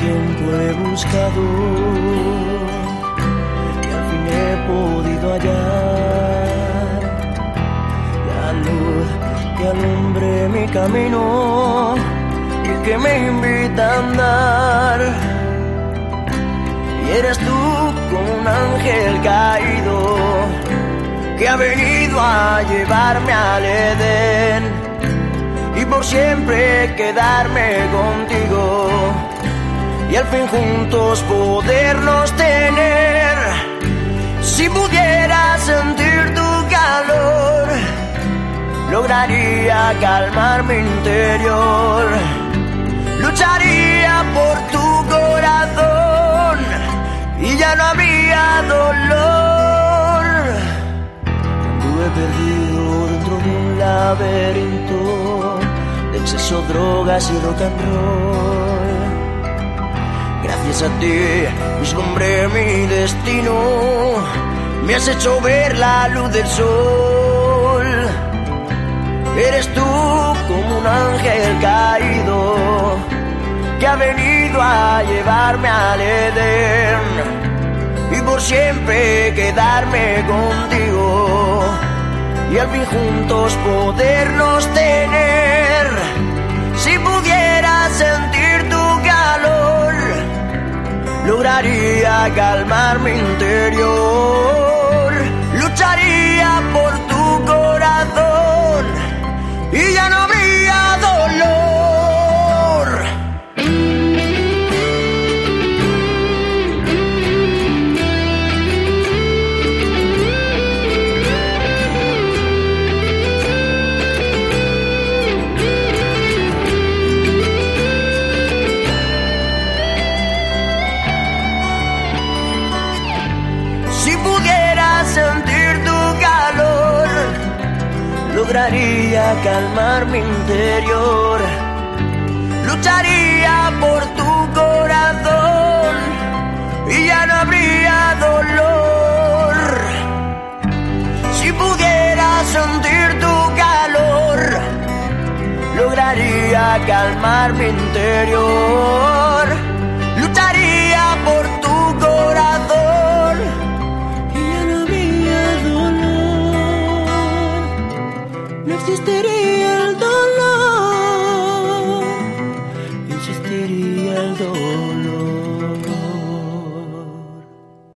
he buscado y al fin he podido hallar la luz que alumbre mi camino y que me invita a andar. Y eres tú como un ángel caído que ha venido a llevarme al Edén y por siempre quedarme contigo y al fin juntos podernos tener. Si pudiera sentir tu calor, lograría calmar mi interior. Lucharía por tu corazón y ya no habría dolor. Anduve perdido dentro de un laberinto de exceso, drogas y rock and roll. Gracias a ti vislumbré mi destino, me has hecho ver la luz del sol. Eres tú como un ángel caído que ha venido a llevarme al Edén y por siempre quedarme contigo y al fin juntos podernos tener. Lograría calmar mi interior, lucharía por tu corazón lograría calmar mi interior. Lucharía por tu corazón y ya no habría dolor. Si pudiera sentir tu calor, lograría calmar mi interior. Y